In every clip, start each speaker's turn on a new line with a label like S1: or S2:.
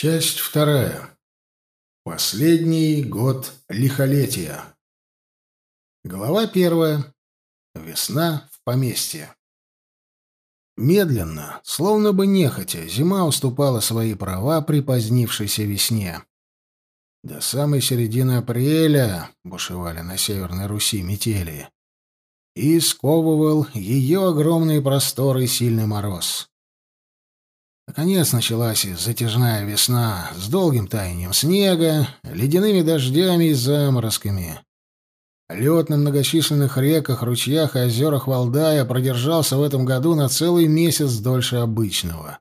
S1: Часть вторая. Последний год лихолетия. Глава первая. Весна в поместье. Медленно, словно бы нехотя, зима уступала свои права припозднившейся весне. До самой середины апреля бушевали на Северной Руси метели. И сковывал ее огромные просторы сильный мороз. Наконец началась затяжная весна с долгим таянием снега, ледяными дождями и заморозками. Лед на многочисленных реках, ручьях и озерах Валдая продержался в этом году на целый месяц дольше обычного.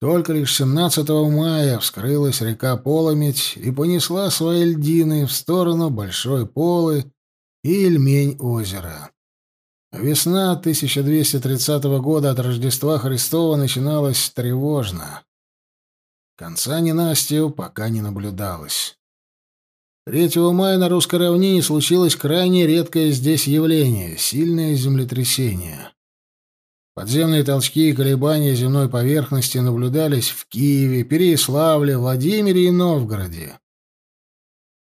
S1: Только лишь 17 мая вскрылась река Полометь и понесла свои льдины в сторону Большой Полы и Ильмень озера. Весна 1230 года от Рождества Христова начиналась тревожно. Конца ненастью пока не наблюдалось. 3 мая на русской равнине случилось крайне редкое здесь явление — сильное землетрясение. Подземные толчки и колебания земной поверхности наблюдались в Киеве, Переяславле, Владимире и Новгороде.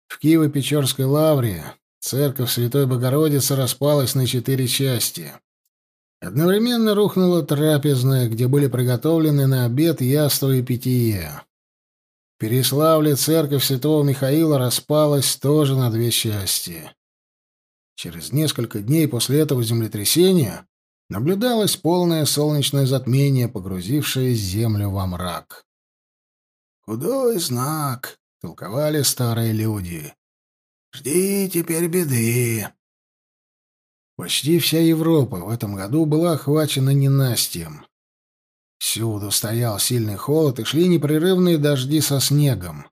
S1: В Киево-Печорской лавре Церковь Святой Богородицы распалась на четыре части. Одновременно рухнула трапезная, где были приготовлены на обед яство и питье. В Переславле церковь Святого Михаила распалась тоже на две части. Через несколько дней после этого землетрясения наблюдалось полное солнечное затмение, погрузившее землю во мрак. «Худой знак», — толковали старые люди. Жди теперь беды. Почти вся Европа в этом году была охвачена ненастьем. Всюду стоял сильный холод и шли непрерывные дожди со снегом.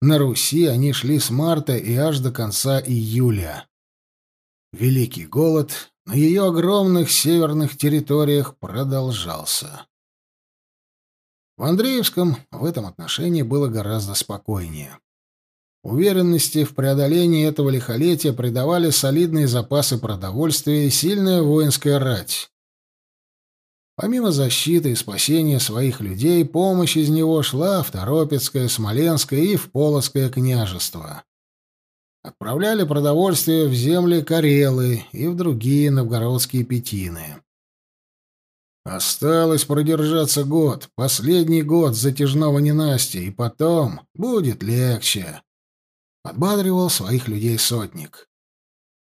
S1: На Руси они шли с марта и аж до конца июля. Великий голод на ее огромных северных территориях продолжался. В Андреевском в этом отношении было гораздо спокойнее. Уверенности в преодолении этого лихолетия придавали солидные запасы продовольствия и сильная воинская рать. Помимо защиты и спасения своих людей, помощь из него шла в Торопецкое, Смоленское и в Полоцкое княжество. Отправляли продовольствие в земли Карелы и в другие новгородские пятины. Осталось продержаться год, последний год затяжного ненастья, и потом будет легче. Подбадривал своих людей сотник.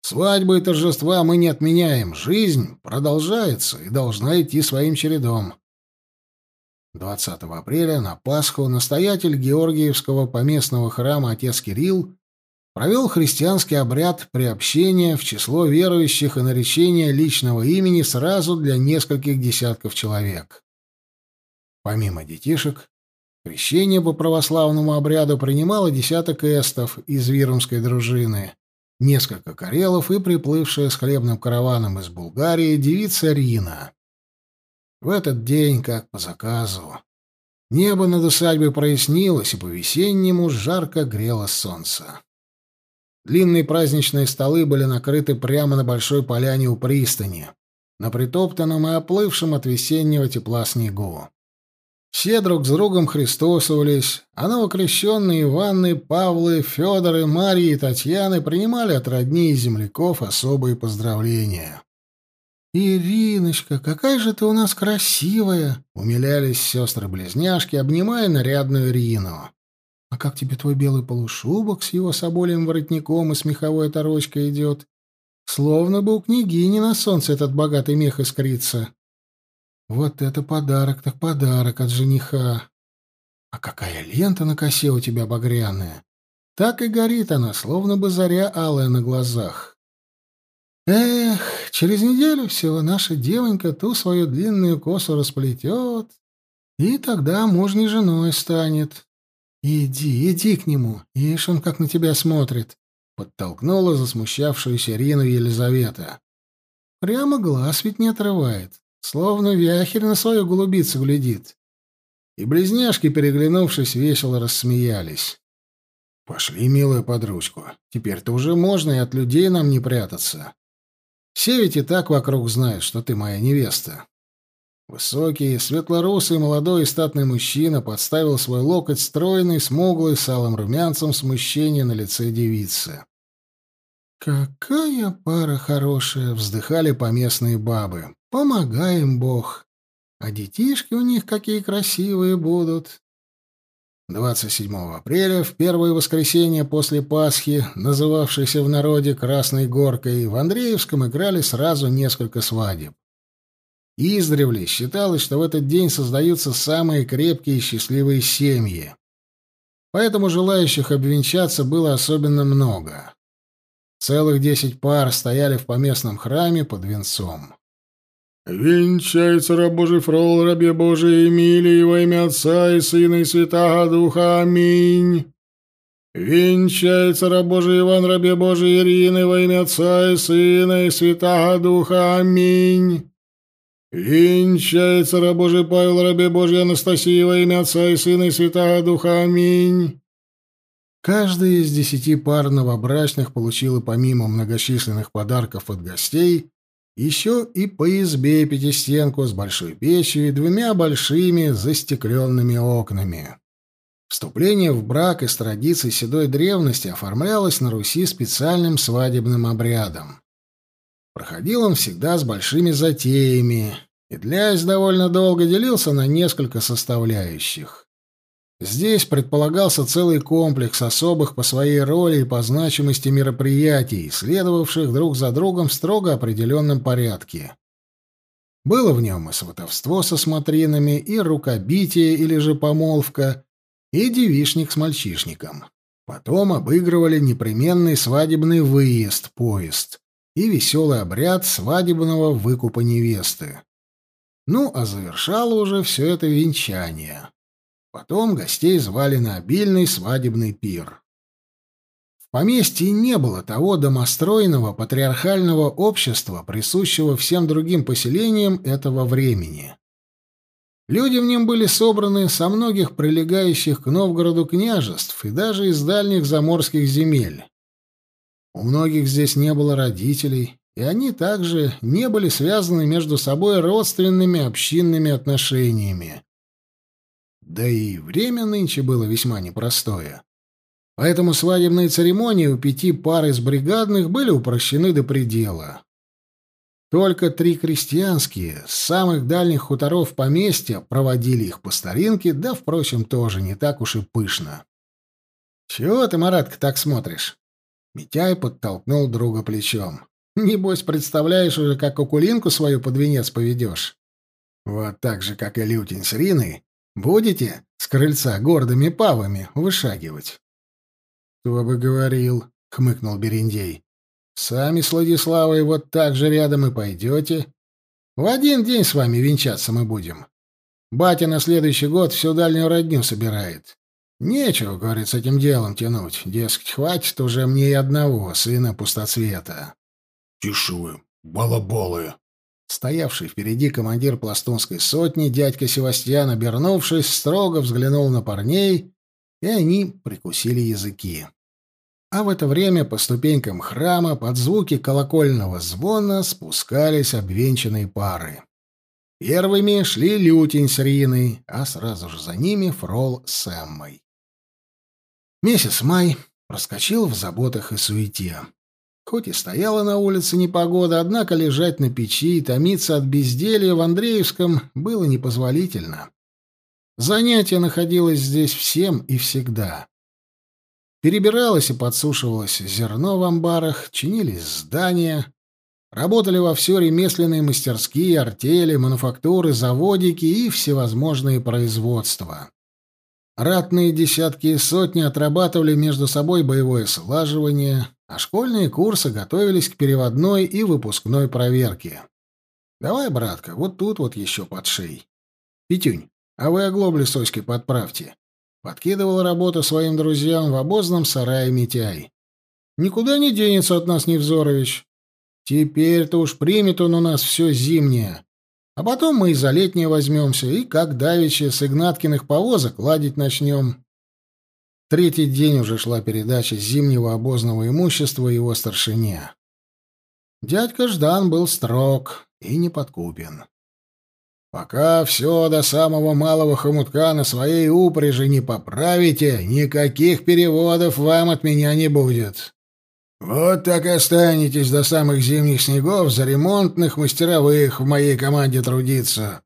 S1: Свадьбы и торжества мы не отменяем. Жизнь продолжается и должна идти своим чередом. 20 апреля на Пасху настоятель Георгиевского поместного храма отец Кирилл провел христианский обряд приобщения в число верующих и наречения личного имени сразу для нескольких десятков человек. Помимо детишек, Крещение по православному обряду принимало десяток эстов из Вирумской дружины, несколько карелов и приплывшая с хлебным караваном из Булгарии девица Рина. В этот день, как по заказу, небо над усадьбой прояснилось, и по-весеннему жарко грело солнце. Длинные праздничные столы были накрыты прямо на большой поляне у пристани, на притоптанном и оплывшем от весеннего тепла снегу. Все друг с другом христосовались, а новокрещенные Иваны, Павлы, Федоры, Марьи и Татьяны принимали от родни и земляков особые поздравления. «Ириночка, какая же ты у нас красивая!» — умилялись сестры-близняшки, обнимая нарядную Рину. «А как тебе твой белый полушубок с его соболем воротником и с меховой оторочкой идет? Словно бы у княгини на солнце этот богатый мех искрится». Вот это подарок так подарок от жениха. А какая лента на косе у тебя багряная. Так и горит она, словно бы заря алая на глазах. Эх, через неделю всего наша девонька ту свою длинную косу расплетет, и тогда мужней женой станет. Иди, иди к нему, ишь он как на тебя смотрит, — подтолкнула засмущавшуюся Рину Елизавета. Прямо глаз ведь не отрывает. Словно вяхерь на свою голубицу глядит. И близняшки, переглянувшись, весело рассмеялись. «Пошли, милая подружку. Теперь-то уже можно и от людей нам не прятаться. Все ведь и так вокруг знают, что ты моя невеста». Высокий, светлорусый, молодой и статный мужчина подставил свой локоть стройный, смуглый, с алым румянцем смущения на лице девицы. «Какая пара хорошая!» — вздыхали поместные бабы. «Помогаем Бог! А детишки у них какие красивые будут!» 27 апреля, в первое воскресенье после Пасхи, называвшейся в народе Красной Горкой, в Андреевском играли сразу несколько свадеб. Издревле считалось, что в этот день создаются самые крепкие и счастливые семьи. Поэтому желающих обвенчаться было особенно много. Целых десять пар стояли в поместном храме под венцом.
S2: «Венчается раб Божий фрол, рабе Божий Эмилии, во имя Отца и Сына и Святаго Духа. Аминь!» «Венчается раб Божий Иван, рабе Божий Ирины, во имя Отца и Сына и Святаго Духа. Аминь!» «Венчается раб Божий Павел, рабе Божий Анастасии, во имя Отца и Сына и Святаго Духа. Аминь!»
S1: Каждая из десяти пар новобрачных получила помимо многочисленных подарков от гостей еще и по избе пятистенку с большой печью и двумя большими застекленными окнами. Вступление в брак из традиций седой древности оформлялось на Руси специальным свадебным обрядом. Проходил он всегда с большими затеями и, длясь довольно долго, делился на несколько составляющих. Здесь предполагался целый комплекс особых по своей роли и по значимости мероприятий, следовавших друг за другом в строго определенном порядке. Было в нем и сватовство со смотринами, и рукобитие или же помолвка, и девишник с мальчишником. Потом обыгрывали непременный свадебный выезд, поезд, и веселый обряд свадебного выкупа невесты. Ну, а завершало уже все это венчание. Потом гостей звали на обильный свадебный пир. В поместье не было того домостроенного патриархального общества, присущего всем другим поселениям этого времени. Люди в нем были собраны со многих прилегающих к Новгороду княжеств и даже из дальних заморских земель. У многих здесь не было родителей, и они также не были связаны между собой родственными общинными отношениями. Да и время нынче было весьма непростое. Поэтому свадебные церемонии у пяти пар из бригадных были упрощены до предела. Только три крестьянские с самых дальних хуторов поместья проводили их по старинке, да, впрочем, тоже не так уж и пышно. «Чего ты, Маратка, так смотришь?» Митяй подтолкнул друга плечом. «Небось, представляешь уже, как кукулинку свою под венец поведешь?» «Вот так же, как и Лютень с Риной, Будете с крыльца гордыми павами вышагивать? — Кто бы говорил, — хмыкнул Берендей. — Сами с Владиславой вот так же рядом и пойдете. В один день с вами венчаться мы будем. Батя на следующий год всю дальнюю родню собирает. Нечего, говорит, с этим делом тянуть. Дескать, хватит уже мне и одного сына пустоцвета.
S2: — Тише вы, балаболы!
S1: Стоявший впереди командир пластунской сотни, дядька Севастьян, обернувшись, строго взглянул на парней, и они прикусили языки. А в это время по ступенькам храма под звуки колокольного звона спускались обвенчанные пары. Первыми шли Лютень с Риной, а сразу же за ними Фрол с Эммой. Месяц май проскочил в заботах и суете. Хоть и стояла на улице непогода, однако лежать на печи и томиться от безделья в Андреевском было непозволительно. Занятие находилось здесь всем и всегда. Перебиралось и подсушивалось зерно в амбарах, чинились здания, работали во все ремесленные мастерские, артели, мануфактуры, заводики и всевозможные производства. Ратные десятки и сотни отрабатывали между собой боевое слаживание, а школьные курсы готовились к переводной и выпускной проверке. Давай, братка, вот тут вот еще подшей. Петюнь, а вы оглобли с подправьте. Подкидывал работу своим друзьям в обозном сарае Митяй. Никуда не денется от нас Невзорович. Теперь-то уж примет он у нас все зимнее. А потом мы и за летнее возьмемся, и, как давеча, с Игнаткиных повозок ладить начнем. Третий день уже шла передача зимнего обозного имущества его старшине. Дядька Ждан был строг и неподкупен. Пока все до самого малого хомутка на своей упряжи не поправите, никаких переводов вам от меня не будет. Вот так и останетесь до самых зимних снегов за ремонтных мастеровых в моей команде трудиться.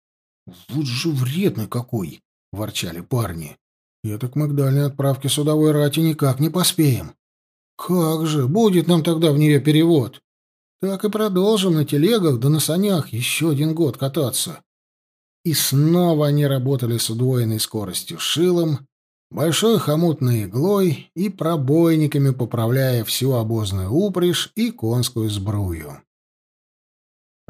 S1: — Вот же вредный какой! — ворчали парни. — Мы к дальней отправке судовой рати никак не поспеем. Как же, будет нам тогда в нее перевод? Так и продолжим на телегах да на санях еще один год кататься. И снова они работали с удвоенной скоростью шилом, большой хомутной иглой и пробойниками, поправляя всю обозную упряжь и конскую сбрую.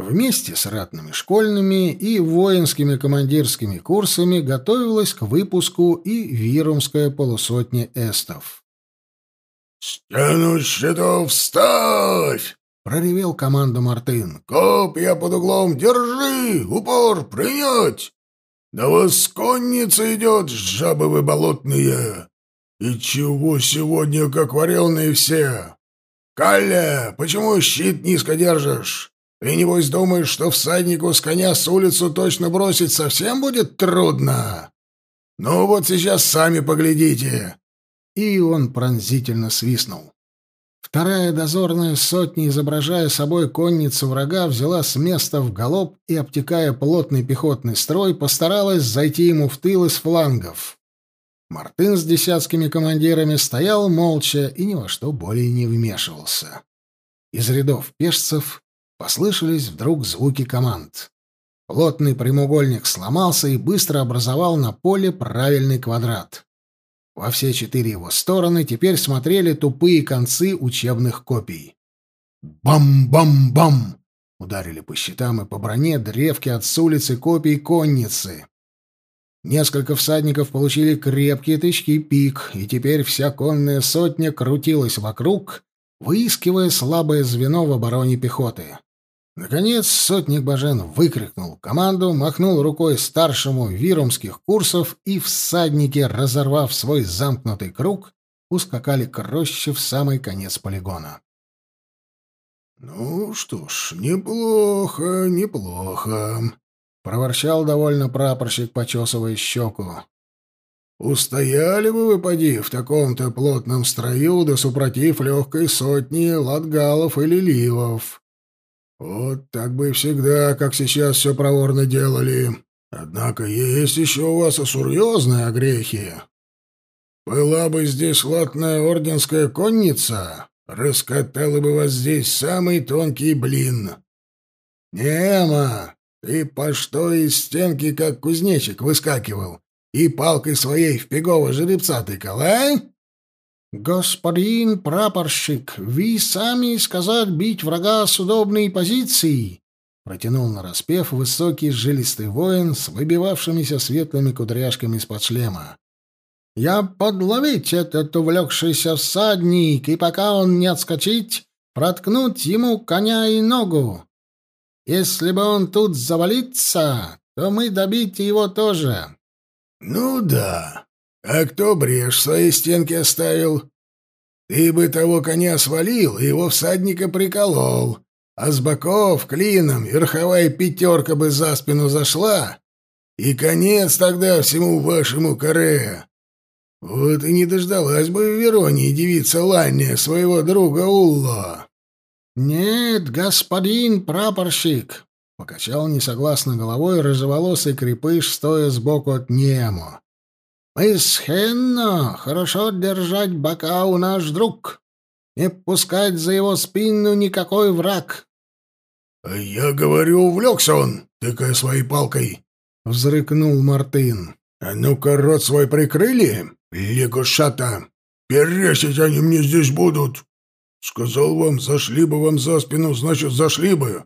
S1: Вместе с ратными школьными и воинскими командирскими курсами готовилась к выпуску и Вирумская полусотня эстов.
S2: «Стену щитов ставь!»
S1: — проревел команду Мартын.
S2: «Копья под углом держи! Упор принять! Да вас конница идет, жабы вы болотные! И чего сегодня как вареные все? Калля, почему щит низко держишь? Ты, небось, думаешь, что всаднику с коня с улицу точно бросить совсем будет трудно? Ну вот сейчас сами поглядите!»
S1: И он пронзительно свистнул. Вторая дозорная сотня, изображая собой конницу врага, взяла с места в галоп и, обтекая плотный пехотный строй, постаралась зайти ему в тыл из флангов. Мартын с десятскими командирами стоял молча и ни во что более не вмешивался. Из рядов пешцев послышались вдруг звуки команд. Плотный прямоугольник сломался и быстро образовал на поле правильный квадрат. Во все четыре его стороны теперь смотрели тупые концы учебных копий. Бам-бам-бам! Ударили по щитам и по броне древки от с улицы копий конницы. Несколько всадников получили крепкие тычки пик, и теперь вся конная сотня крутилась вокруг, выискивая слабое звено в обороне пехоты. Наконец сотник Бажен выкрикнул команду, махнул рукой старшему вирумских курсов, и всадники, разорвав свой замкнутый круг, ускакали к роще в самый конец полигона.
S2: «Ну что ж, неплохо, неплохо», — проворчал
S1: довольно прапорщик, почесывая щеку.
S2: «Устояли бы вы, поди, в таком-то плотном строю, да супротив легкой сотни латгалов или ливов». Вот так бы всегда, как сейчас все проворно делали. Однако есть еще у вас и серьезные огрехи. Была бы здесь латная орденская конница, раскатала бы вас здесь самый тонкий блин. Нема, ты по что из стенки, как кузнечик, выскакивал и палкой своей в пегого жеребца тыкал, а?
S1: «Господин прапорщик, вы сами сказать бить врага с удобной позиции!» Протянул нараспев высокий жилистый воин с выбивавшимися светлыми кудряшками из-под шлема. «Я подловить этот увлекшийся всадник, и пока он не отскочить, проткнуть ему коня и ногу. Если бы он тут завалится, то мы добить его тоже».
S2: «Ну да», а кто брешь в своей стенке оставил? Ты бы того коня свалил и его всадника приколол, а с боков клином верховая пятерка бы за спину зашла, и конец тогда всему вашему коре. Вот и не дождалась бы в Веронии девица Ланния своего друга Улло.
S1: «Нет, господин прапорщик», — покачал несогласно головой рыжеволосый крепыш, стоя сбоку от Немо. Мы с Хенно хорошо держать бока у наш друг, не пускать за его спину никакой враг.
S2: — А я говорю, увлекся он, тыкая своей палкой, — взрыкнул Мартын. — А ну-ка рот свой прикрыли, лягушата, пересить они мне здесь будут. Сказал вам, зашли бы вам за спину, значит, зашли бы.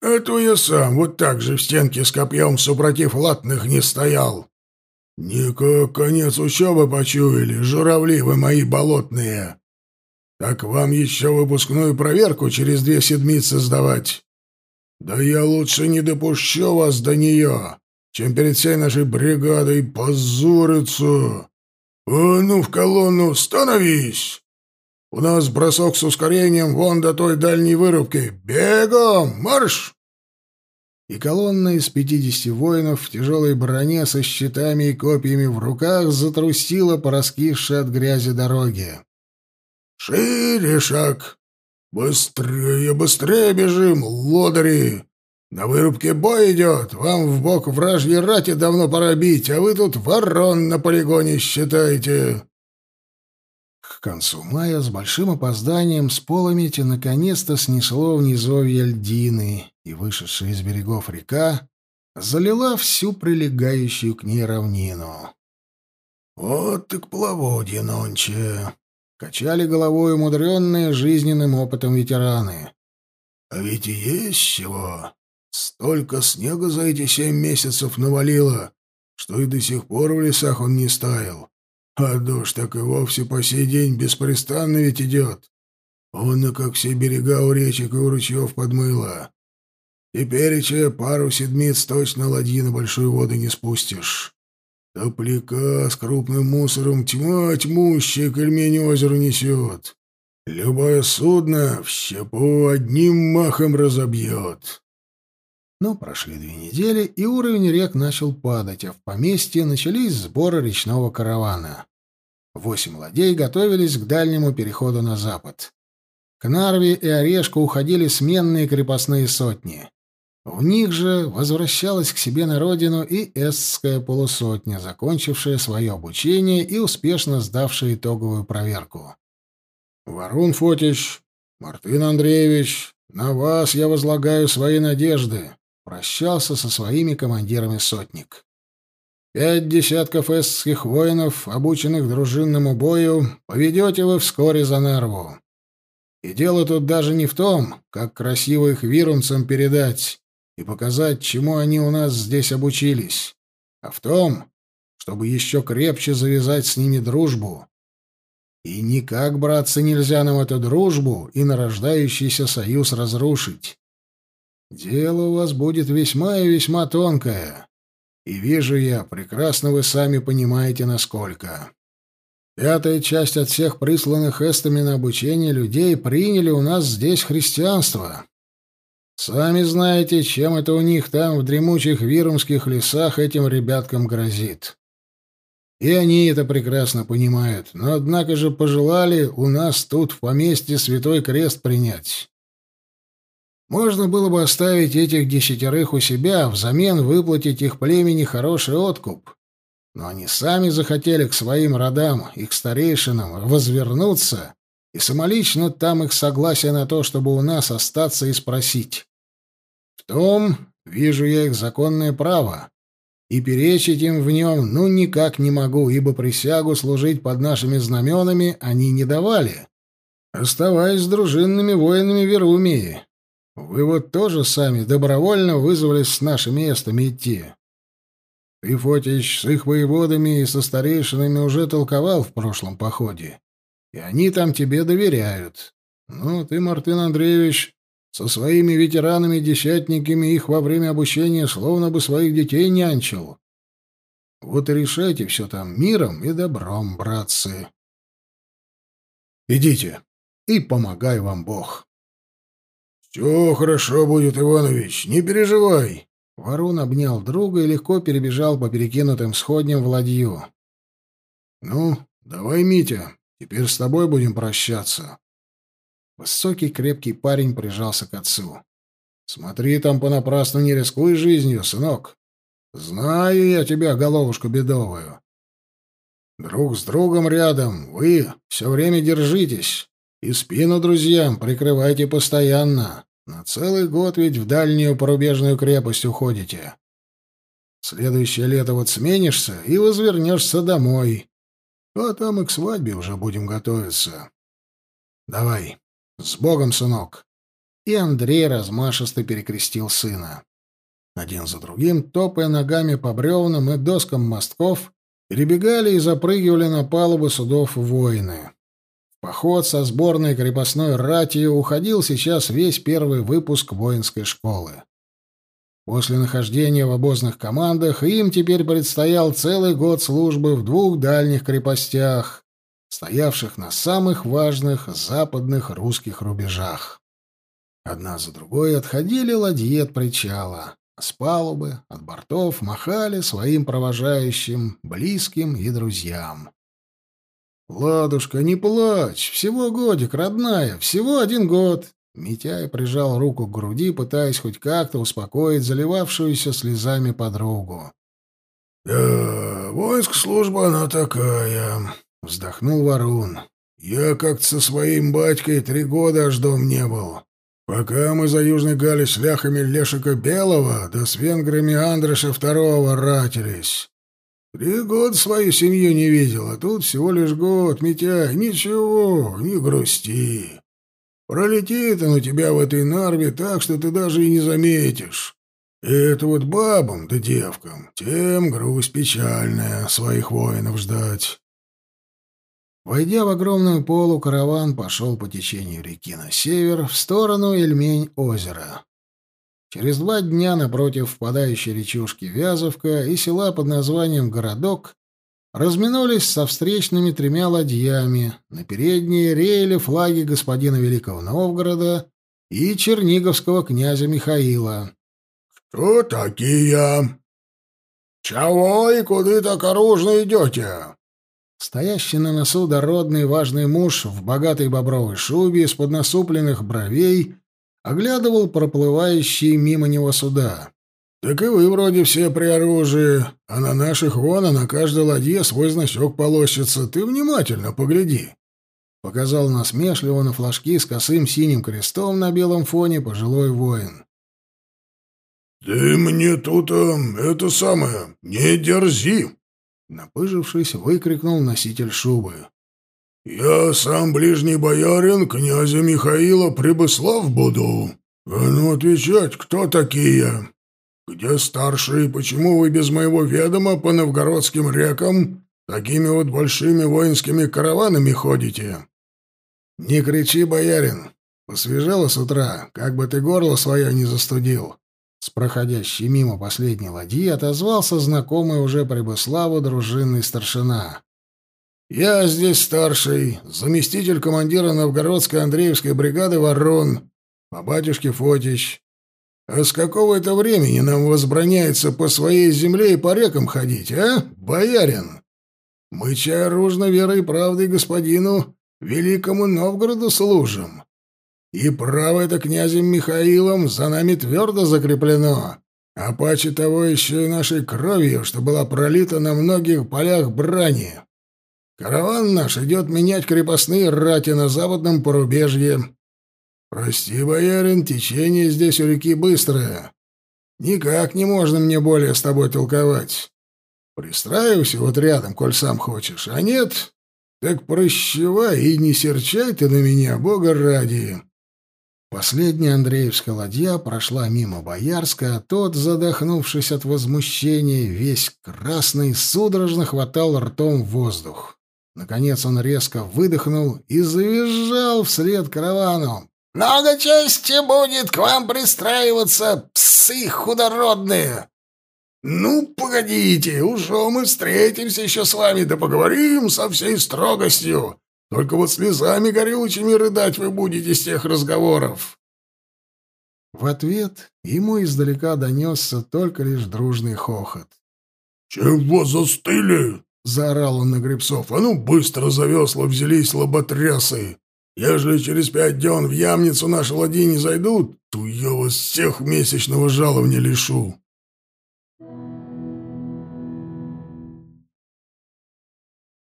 S2: Это я сам вот так же в стенке с копьем супротив латных не стоял. «Никак конец учебы почуяли, журавли вы мои болотные! Так вам еще выпускную проверку через две седмицы сдавать? Да я лучше не допущу вас до нее, чем перед всей нашей бригадой позориться! А ну в колонну, становись! У нас бросок с ускорением вон до той дальней вырубки! Бегом, марш!»
S1: И колонна из пятидесяти воинов в тяжелой броне со щитами и копьями в руках затрусила по раскисшей от грязи дороге.
S2: «Шире шаг! Быстрее, быстрее бежим, лодыри! На вырубке бой идет, вам в бок вражьей рати давно пора бить, а вы тут ворон на полигоне считаете!»
S1: К концу мая с большим опозданием с поломети наконец-то снесло в льдины, и вышедшая из берегов река залила всю прилегающую к ней равнину.
S2: «Вот так плаводье нонче!»
S1: — качали головой умудренные жизненным опытом ветераны.
S2: «А ведь и есть чего. Столько снега за эти семь месяцев навалило, что и до сих пор в лесах он не стаял. А дождь так и вовсе по сей день беспрестанно ведь идет. Он и как все берега у речек и у ручьев подмыло. Теперь че пару седмиц точно ладьи на большую воду не спустишь. Топляка с крупным мусором тьма тьмущая к Ильмени озеру несет. Любое судно в щепу одним махом разобьет.
S1: Но прошли две недели, и уровень рек начал падать, а в поместье начались сборы речного каравана. Восемь ладей готовились к дальнему переходу на запад. К Нарве и Орешку уходили сменные крепостные сотни. В них же возвращалась к себе на родину и эстская полусотня, закончившая свое обучение и успешно сдавшая итоговую проверку. «Варун Фотич, Мартын Андреевич, на вас я возлагаю свои надежды», прощался со своими командирами сотник. «Пять десятков эстских воинов, обученных дружинному бою, поведете вы вскоре за Нарву. И дело тут даже не в том, как красиво их вирунцам передать и показать, чему они у нас здесь обучились, а в том, чтобы еще крепче завязать с ними дружбу. И никак, братцы, нельзя нам эту дружбу и нарождающийся союз разрушить. Дело у вас будет весьма и весьма тонкое. И вижу я, прекрасно вы сами понимаете, насколько. Пятая часть от всех присланных эстами на обучение людей приняли у нас здесь христианство. Сами знаете, чем это у них там, в дремучих вирумских лесах, этим ребяткам грозит. И они это прекрасно понимают, но однако же пожелали у нас тут в поместье Святой Крест принять. Можно было бы оставить этих десятерых у себя, взамен выплатить их племени хороший откуп. Но они сами захотели к своим родам и к старейшинам возвернуться и самолично там их согласие на то, чтобы у нас остаться и спросить. В том вижу я их законное право, и перечить им в нем ну никак не могу, ибо присягу служить под нашими знаменами они не давали, оставаясь дружинными воинами Верумии. Вы вот тоже сами добровольно вызвались с нашими местами идти. Ты, Фотич, с их воеводами и со старейшинами уже толковал в прошлом походе и они там тебе доверяют. Ну, ты, Мартын Андреевич, со своими ветеранами-десятниками их во время обучения словно бы своих детей нянчил. Вот и решайте все там миром и добром, братцы. Идите, и помогай вам Бог.
S2: Все хорошо будет, Иванович, не переживай.
S1: Ворон обнял друга и легко перебежал по перекинутым сходням в ладью. Ну, давай, Митя, Теперь с тобой будем прощаться. Высокий крепкий парень прижался к отцу. Смотри, там понапрасну не рискуй жизнью, сынок. Знаю я тебя, головушку бедовую. Друг с другом рядом, вы все время держитесь. И спину друзьям прикрывайте постоянно. На целый год ведь в дальнюю порубежную крепость уходите. Следующее лето вот сменишься и возвернешься домой. А там и к свадьбе уже будем готовиться. Давай, с Богом, сынок. И Андрей размашисто перекрестил сына. Один за другим, топая ногами по бревнам и доскам мостков, перебегали и запрыгивали на палубы судов воины. В поход со сборной крепостной ратью уходил сейчас весь первый выпуск воинской школы. После нахождения в обозных командах им теперь предстоял целый год службы в двух дальних крепостях, стоявших на самых важных западных русских рубежах. Одна за другой отходили ладьи от причала. С палубы, от бортов махали своим провожающим, близким и друзьям. «Ладушка, не плачь! Всего годик, родная, всего один год!» Митяй прижал руку к груди, пытаясь хоть как-то успокоить заливавшуюся слезами подругу.
S2: «Да, воинская служба она такая», — вздохнул Варун. «Я как-то со своим батькой три года аж дом не был. Пока мы за Южной Гали с ляхами Лешика Белого, да с венграми Андреша Второго ратились. Три года свою семью не видел, а тут всего лишь год, Митяй, ничего, не грусти. Пролетит он у тебя в этой нарве так, что ты даже и не заметишь. И это вот бабам да девкам, тем грусть печальная своих воинов ждать.
S1: Войдя в огромную полу, караван пошел по течению реки на север, в сторону Эльмень-озера. Через два дня напротив впадающей речушки Вязовка и села под названием Городок разминулись со встречными тремя ладьями. На передние реяли флаги господина Великого Новгорода и черниговского князя Михаила.
S2: «Кто такие? Чего и куда так оружно идете?»
S1: Стоящий на носу дородный важный муж в богатой бобровой шубе из-под насупленных бровей оглядывал проплывающие мимо него суда.
S2: «Так и вы вроде все при оружии, а на наших вон, а на каждой ладье свой значок полощется. Ты внимательно погляди».
S1: Показал насмешливо на флажки с косым синим крестом на белом фоне пожилой воин.
S2: «Ты мне тут, э, это самое, не дерзи!»
S1: Напыжившись, выкрикнул носитель шубы.
S2: «Я сам ближний боярин князя Михаила Прибыслав буду. А ну отвечать, кто такие? Где старшие, почему вы без моего ведома по новгородским рекам такими вот большими воинскими караванами ходите?»
S1: «Не кричи, боярин. Посвежело с утра, как бы ты горло свое не застудил». С проходящей мимо последней ладьи отозвался знакомый уже Прибыславу дружинный старшина. «Я здесь старший, заместитель командира новгородской Андреевской бригады «Ворон», по батюшке Фотич. А с какого это времени нам возбраняется по своей земле и по рекам ходить, а, боярин? Мы чай оружно верой и правдой господину великому Новгороду служим. И право это князем Михаилом за нами твердо закреплено, а паче того еще и нашей кровью, что была пролита на многих полях брани. Караван наш идет менять крепостные рати на западном порубежье. Прости, боярин, течение здесь у реки быстрое. Никак не можно мне более с тобой толковать. Пристраивайся вот рядом, коль сам хочешь, а нет, так прощевай и не серчай ты на меня, бога ради. Последняя Андреевская ладья прошла мимо Боярска, а тот, задохнувшись от возмущения, весь красный, судорожно хватал ртом воздух. Наконец он резко выдохнул и завизжал вслед каравану.
S3: «Много чести будет к вам пристраиваться, псы худородные!»
S2: «Ну, погодите, уже мы встретимся еще с вами, да поговорим со всей строгостью. Только вот слезами горючими рыдать вы будете с тех разговоров.
S1: В ответ ему издалека донесся только лишь дружный хохот.
S2: «Чего застыли?» — заорал он на гребцов. «А ну, быстро за взялись лоботрясы! Ежели через пять дён в ямницу наши ладьи не зайдут, то я вас всех месячного жалования лишу!»